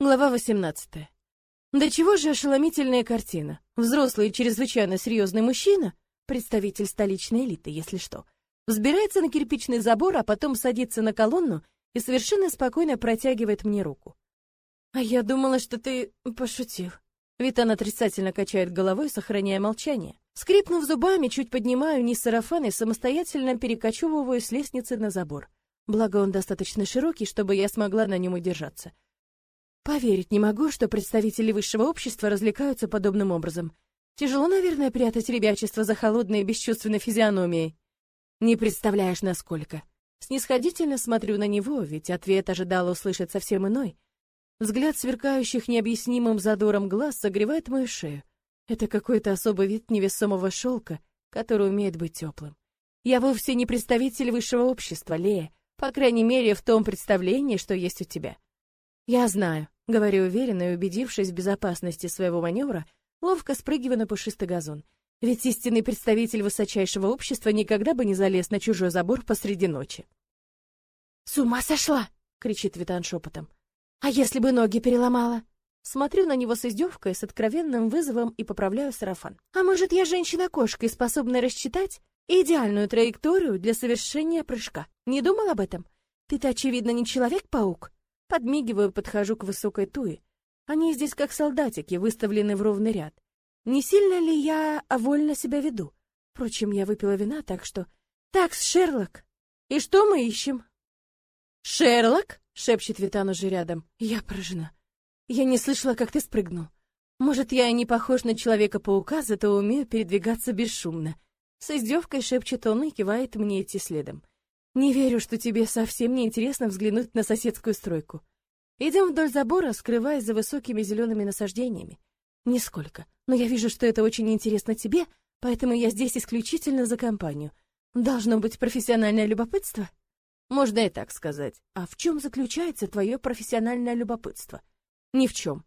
Глава 18. До чего же ошеломительная картина. Взрослый и чрезвычайно серьезный мужчина, представитель столичной элиты, если что, взбирается на кирпичный забор, а потом садится на колонну и совершенно спокойно протягивает мне руку. «А я думала, что ты пошутил». Витан отрицательно качает головой, сохраняя молчание. Скрипнув зубами, чуть поднимаю низ сарафана и самостоятельно перекочевываю с лестницы на забор. Благо он достаточно широкий, чтобы я смогла на нем удержаться. Поверить не могу, что представители высшего общества развлекаются подобным образом. Тяжело, наверное, прятать ребячество за холодной и бесчувственной физиономией. Не представляешь, насколько. Снисходительно смотрю на него, ведь ответ ожидала услышать совсем иной. Взгляд сверкающих необъяснимым задором глаз согревает мою шею. Это какой-то особый вид невесомого шелка, который умеет быть теплым. Я вовсе не представитель высшего общества, Лея, по крайней мере, в том представлении, что есть у тебя. Я знаю, говорю уверенно и убедившись в безопасности своего маневра, ловко спрыгиваю на пушистый газон. Ведь истинный представитель высочайшего общества никогда бы не залез на чужой забор посреди ночи. «С ума сошла!» — кричит Витан шепотом. «А если бы ноги переломала?» Смотрю на него с издевкой, с откровенным вызовом и поправляю сарафан. «А может, я женщина-кошка и способна рассчитать идеальную траекторию для совершения прыжка? Не думал об этом? Ты-то, очевидно, не человек-паук?» Подмигиваю, подхожу к высокой туе. Они здесь как солдатики, выставлены в ровный ряд. Не сильно ли я вольно себя веду? Впрочем, я выпила вина, так что... Так, Шерлок, и что мы ищем? Шерлок? шепчет Витан уже рядом. Я поражена. Я не слышала, как ты спрыгнул. Может, я и не похож на Человека-паука, зато умею передвигаться бесшумно. С издевкой шепчет он и кивает мне идти следом. Не верю, что тебе совсем не интересно взглянуть на соседскую стройку. Идем вдоль забора, скрываясь за высокими зелеными насаждениями. Нисколько. Но я вижу, что это очень интересно тебе, поэтому я здесь исключительно за компанию. Должно быть профессиональное любопытство? Можно и так сказать. А в чем заключается твое профессиональное любопытство? Ни в чем.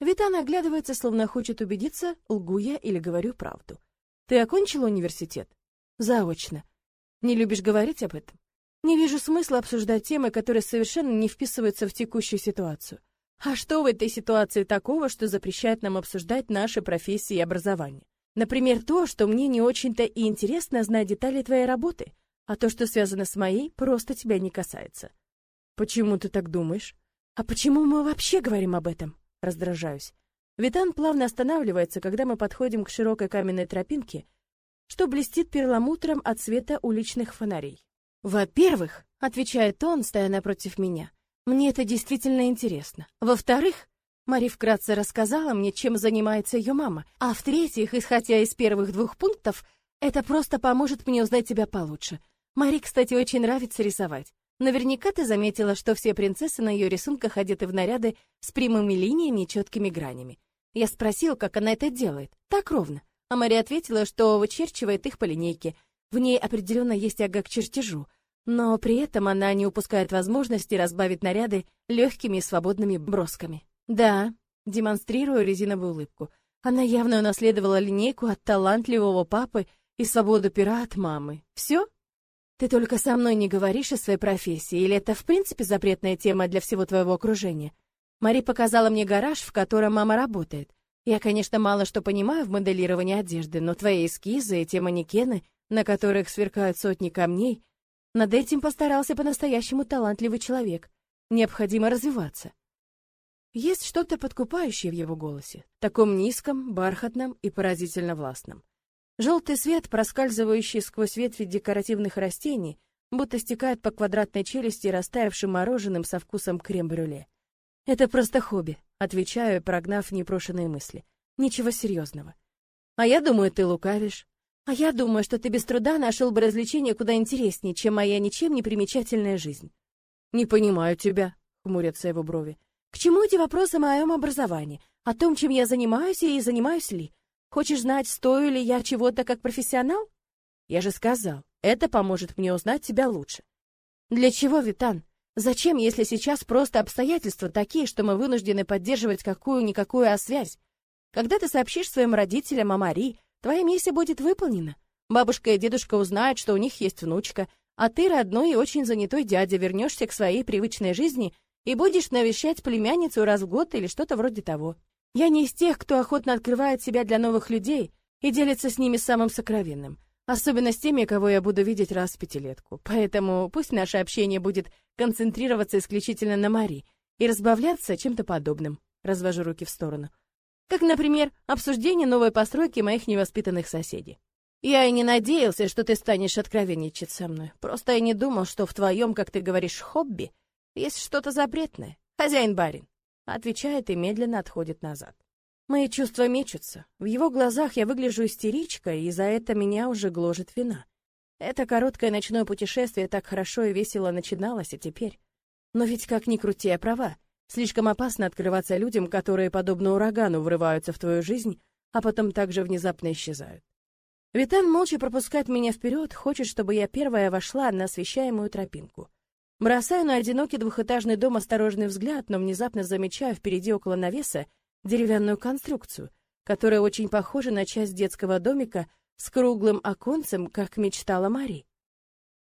Витан оглядывается, словно хочет убедиться, лгу я или говорю правду. Ты окончила университет? Заочно. Не любишь говорить об этом? Не вижу смысла обсуждать темы, которые совершенно не вписываются в текущую ситуацию. А что в этой ситуации такого, что запрещает нам обсуждать наши профессии и образование? Например, то, что мне не очень-то и интересно знать детали твоей работы, а то, что связано с моей, просто тебя не касается. Почему ты так думаешь? А почему мы вообще говорим об этом? Раздражаюсь. Витан плавно останавливается, когда мы подходим к широкой каменной тропинке, что блестит перламутром от света уличных фонарей. Во-первых, отвечает он, стоя напротив меня, мне это действительно интересно. Во-вторых, Мари вкратце рассказала мне, чем занимается ее мама. А в-третьих, исходя из первых двух пунктов, это просто поможет мне узнать тебя получше. Мари, кстати, очень нравится рисовать. Наверняка ты заметила, что все принцессы на ее рисунках одеты в наряды с прямыми линиями и четкими гранями. Я спросил, как она это делает. Так ровно. А Мари ответила, что вычерчивает их по линейке — в ней определенно есть тяга к чертежу, но при этом она не упускает возможности разбавить наряды легкими и свободными бросками. Да, демонстрирую резиновую улыбку. Она явно унаследовала линейку от талантливого папы и свободу пера от мамы. Все? Ты только со мной не говоришь о своей профессии, или это в принципе запретная тема для всего твоего окружения? Мари показала мне гараж, в котором мама работает. Я, конечно, мало что понимаю в моделировании одежды, но твои эскизы, эти манекены на которых сверкают сотни камней, над этим постарался по-настоящему талантливый человек. Необходимо развиваться. Есть что-то подкупающее в его голосе, таком низком, бархатном и поразительно властном. Желтый свет, проскальзывающий сквозь ветви декоративных растений, будто стекает по квадратной челюсти, растаявшим мороженым со вкусом крем-брюле. Это просто хобби, отвечаю, прогнав непрошенные мысли. Ничего серьезного. А я думаю, ты лукавишь. А я думаю, что ты без труда нашел бы развлечение куда интереснее, чем моя ничем не примечательная жизнь. Не понимаю тебя, хмурятся его брови. К чему эти вопросы о моем образовании? О том, чем я занимаюсь и занимаюсь ли? Хочешь знать, стою ли я чего-то как профессионал? Я же сказал, это поможет мне узнать тебя лучше. Для чего, Витан? Зачем, если сейчас просто обстоятельства такие, что мы вынуждены поддерживать какую-никакую связь? Когда ты сообщишь своим родителям о Марии, Твоя миссия будет выполнена. Бабушка и дедушка узнают, что у них есть внучка, а ты, родной и очень занятой дядя, вернешься к своей привычной жизни и будешь навещать племянницу раз в год или что-то вроде того. Я не из тех, кто охотно открывает себя для новых людей и делится с ними самым сокровенным, особенно с теми, кого я буду видеть раз в пятилетку. Поэтому пусть наше общение будет концентрироваться исключительно на Мари и разбавляться чем-то подобным. Развожу руки в сторону. Как, например, обсуждение новой постройки моих невоспитанных соседей. Я и не надеялся, что ты станешь откровенничать со мной. Просто я не думал, что в твоем, как ты говоришь, хобби есть что-то запретное. Хозяин-барин. Отвечает и медленно отходит назад. Мои чувства мечутся. В его глазах я выгляжу истеричкой, и за это меня уже гложет вина. Это короткое ночное путешествие так хорошо и весело начиналось, и теперь... Но ведь как ни крути, я права. Слишком опасно открываться людям, которые, подобно урагану, врываются в твою жизнь, а потом также внезапно исчезают. Витан молча пропускает меня вперед, хочет, чтобы я первая вошла на освещаемую тропинку. Бросаю на одинокий двухэтажный дом осторожный взгляд, но внезапно замечаю впереди около навеса деревянную конструкцию, которая очень похожа на часть детского домика с круглым оконцем, как мечтала Мари.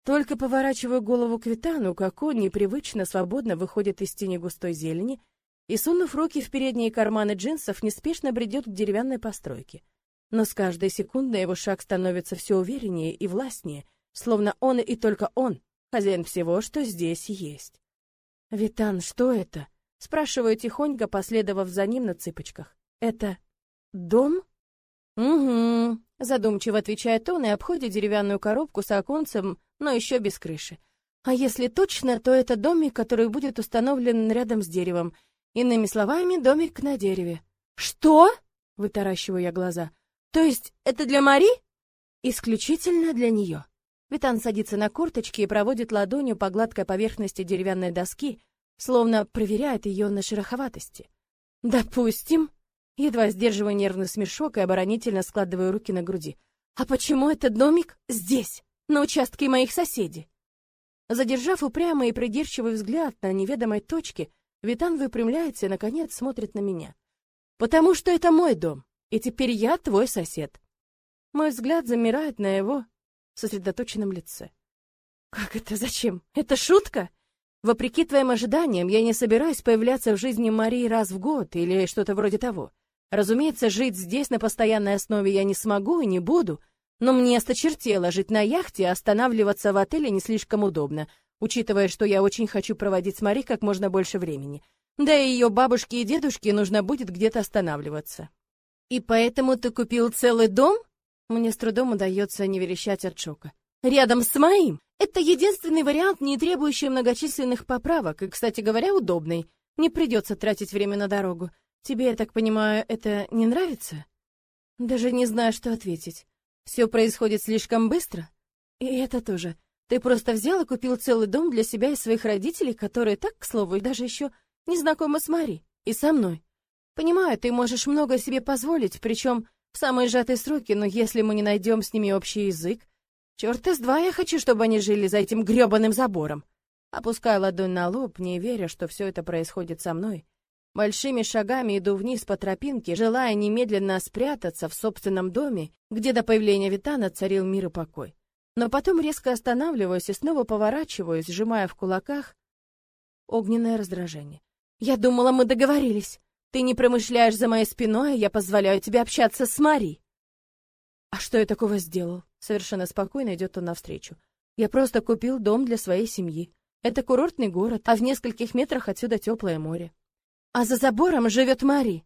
Только поворачиваю голову к Витану, как он непривычно свободно выходит из тени густой зелени и, сунув руки в передние карманы джинсов, неспешно бредет к деревянной постройке — но с каждой секундой его шаг становится все увереннее и властнее, словно он и только он, хозяин всего, что здесь есть. «Витан, что это?» — спрашиваю тихонько, последовав за ним на цыпочках. «Это дом?» «Угу», — задумчиво отвечает он и обходит деревянную коробку с оконцем, но еще без крыши. «А если точно, то это домик, который будет установлен рядом с деревом. Иными словами, домик на дереве». «Что?» — вытаращиваю я глаза. То есть это для Мари? Исключительно для нее. Витан садится на корточки и проводит ладонью по гладкой поверхности деревянной доски, словно проверяет ее на шероховатости. Допустим. Едва сдерживаю нервный смешок и оборонительно складываю руки на груди. А почему этот домик здесь, на участке моих соседей? Задержав упрямый и придирчивый взгляд на неведомой точке, Витан выпрямляется и, наконец, смотрит на меня. «Потому что это мой дом и теперь я твой сосед. Мой взгляд замирает на его сосредоточенном лице. Как это? Зачем? Это шутка? Вопреки твоим ожиданиям, я не собираюсь появляться в жизни Марии раз в год или что-то вроде того. Разумеется, жить здесь на постоянной основе я не смогу и не буду, но мне осточертело жить на яхте, а останавливаться в отеле не слишком удобно, учитывая, что я очень хочу проводить с Мари как можно больше времени. Да и ее бабушке и дедушке нужно будет где-то останавливаться. «И поэтому ты купил целый дом?» Мне с трудом удается не верещать от шока. «Рядом с моим? Это единственный вариант, не требующий многочисленных поправок, и, кстати говоря, удобный. Не придется тратить время на дорогу. Тебе, я так понимаю, это не нравится?» Даже не знаю, что ответить. Все происходит слишком быстро. И это тоже. Ты просто взял и купил целый дом для себя и своих родителей, которые так, к слову, даже еще не знакомы с Мари и со мной. Понимаю, ты можешь много себе позволить, причем в самые сжатые сроки, но если мы не найдем с ними общий язык, черт из два я хочу, чтобы они жили за этим грёбаным забором. Опускаю ладонь на лоб, не веря, что все это происходит со мной. Большими шагами иду вниз по тропинке, желая немедленно спрятаться в собственном доме, где до появления Витана царил мир и покой. Но потом резко останавливаюсь и снова поворачиваюсь, сжимая в кулаках огненное раздражение. «Я думала, мы договорились. Ты не промышляешь за моей спиной, а я позволяю тебе общаться с Мари. А что я такого сделал? Совершенно спокойно идет он навстречу. Я просто купил дом для своей семьи. Это курортный город, а в нескольких метрах отсюда теплое море. А за забором живет Мари.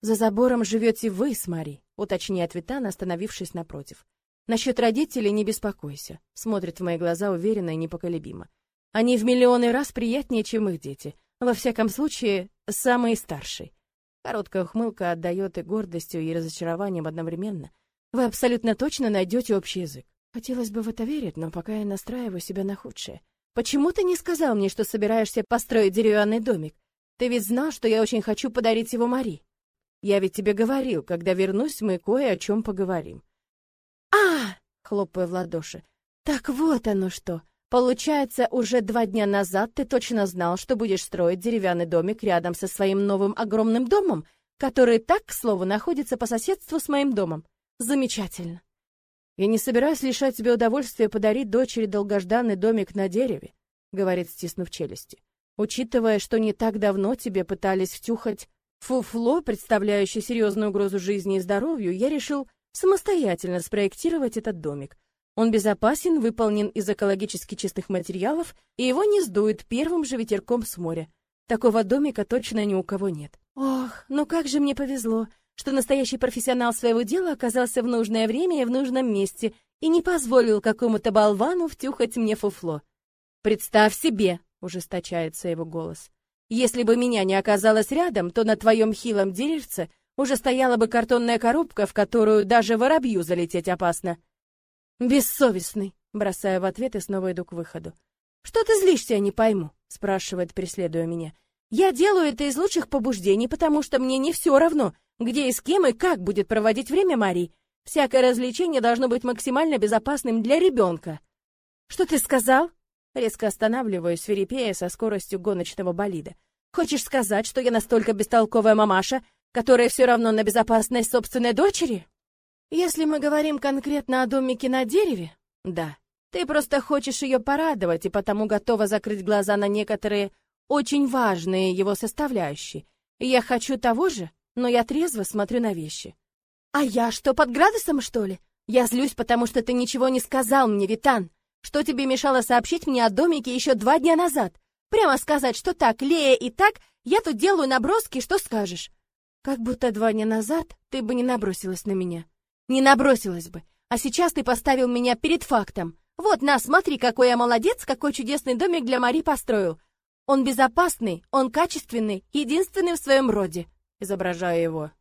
За забором живете вы с Мари, уточняет Витан, остановившись напротив. Насчет родителей не беспокойся. Смотрит в мои глаза уверенно и непоколебимо. Они в миллионы раз приятнее, чем их дети. Во всяком случае, самые старшие. Короткая ухмылка отдает и гордостью, и разочарованием одновременно. Вы абсолютно точно найдете общий язык. Хотелось бы в это верить, но пока я настраиваю себя на худшее. Почему ты не сказал мне, что собираешься построить деревянный домик? Ты ведь знал, что я очень хочу подарить его Мари. Я ведь тебе говорил, когда вернусь, мы кое о чем поговорим. А! хлопая в ладоши. Так вот оно что. Получается, уже два дня назад ты точно знал, что будешь строить деревянный домик рядом со своим новым огромным домом, который так, к слову, находится по соседству с моим домом. Замечательно. Я не собираюсь лишать тебе удовольствия подарить дочери долгожданный домик на дереве, говорит, стиснув челюсти. Учитывая, что не так давно тебе пытались втюхать фуфло, представляющее серьезную угрозу жизни и здоровью, я решил самостоятельно спроектировать этот домик. Он безопасен, выполнен из экологически чистых материалов, и его не сдует первым же ветерком с моря. Такого домика точно ни у кого нет. Ох, ну как же мне повезло, что настоящий профессионал своего дела оказался в нужное время и в нужном месте и не позволил какому-то болвану втюхать мне фуфло. Представь себе, ужесточается его голос. Если бы меня не оказалось рядом, то на твоем хилом деревце уже стояла бы картонная коробка, в которую даже воробью залететь опасно. Бессовестный, бросаю в ответ и снова иду к выходу. Что ты злишься, я не пойму, спрашивает, преследуя меня. Я делаю это из лучших побуждений, потому что мне не все равно, где и с кем и как будет проводить время Мари. Всякое развлечение должно быть максимально безопасным для ребенка. Что ты сказал? Резко останавливаюсь, свирепея со скоростью гоночного болида. Хочешь сказать, что я настолько бестолковая мамаша, которая все равно на безопасность собственной дочери? Если мы говорим конкретно о домике на дереве, да. Ты просто хочешь ее порадовать и потому готова закрыть глаза на некоторые очень важные его составляющие. Я хочу того же, но я трезво смотрю на вещи. А я что, под градусом, что ли? Я злюсь, потому что ты ничего не сказал мне, Витан. Что тебе мешало сообщить мне о домике еще два дня назад? Прямо сказать, что так, Лея и так, я тут делаю наброски, что скажешь? Как будто два дня назад ты бы не набросилась на меня. Не набросилась бы. А сейчас ты поставил меня перед фактом. Вот, на, смотри, какой я молодец, какой чудесный домик для Мари построил. Он безопасный, он качественный, единственный в своем роде. Изображаю его.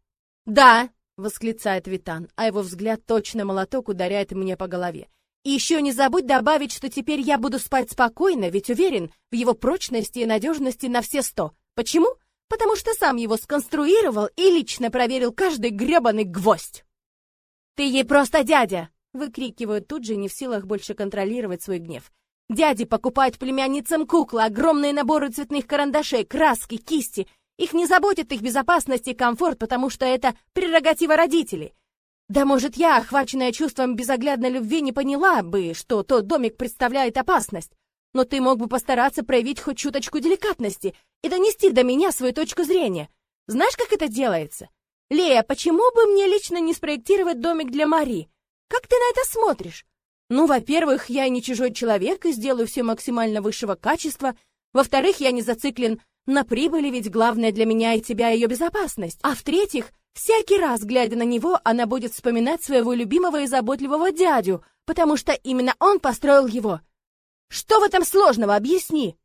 Да, восклицает Витан, а его взгляд точно молоток ударяет мне по голове. И еще не забудь добавить, что теперь я буду спать спокойно, ведь уверен в его прочности и надежности на все сто. Почему? Потому что сам его сконструировал и лично проверил каждый гребаный гвоздь. «Ты ей просто дядя!» — выкрикивают тут же, не в силах больше контролировать свой гнев. Дяди покупают племянницам куклы, огромные наборы цветных карандашей, краски, кисти. Их не заботит их безопасность и комфорт, потому что это прерогатива родителей. Да может, я, охваченная чувством безоглядной любви, не поняла бы, что тот домик представляет опасность. Но ты мог бы постараться проявить хоть чуточку деликатности и донести до меня свою точку зрения. Знаешь, как это делается? Лея, почему бы мне лично не спроектировать домик для Мари? Как ты на это смотришь? Ну, во-первых, я не чужой человек и сделаю все максимально высшего качества. Во-вторых, я не зациклен на прибыли, ведь главное для меня и тебя ее безопасность. А в-третьих, Всякий раз, глядя на него, она будет вспоминать своего любимого и заботливого дядю, потому что именно он построил его. Что в этом сложного, объясни!»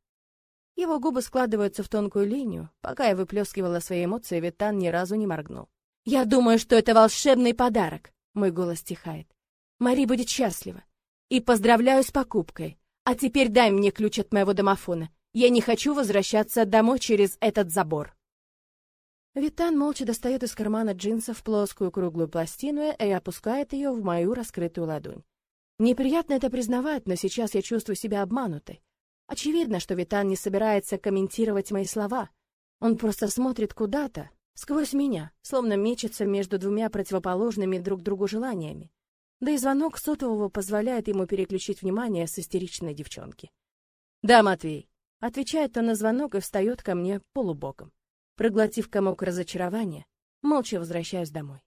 Его губы складываются в тонкую линию. Пока я выплескивала свои эмоции, Витан ни разу не моргнул. «Я думаю, что это волшебный подарок», — мой голос стихает. «Мари будет счастлива. И поздравляю с покупкой. А теперь дай мне ключ от моего домофона. Я не хочу возвращаться домой через этот забор». Витан молча достает из кармана джинсов плоскую круглую пластину и опускает ее в мою раскрытую ладонь. Неприятно это признавать, но сейчас я чувствую себя обманутой. Очевидно, что Витан не собирается комментировать мои слова. Он просто смотрит куда-то, сквозь меня, словно мечется между двумя противоположными друг другу желаниями. Да и звонок сотового позволяет ему переключить внимание с истеричной девчонки. «Да, Матвей», — отвечает он на звонок и встает ко мне полубоком. Проглотив комок разочарования, молча возвращаюсь домой.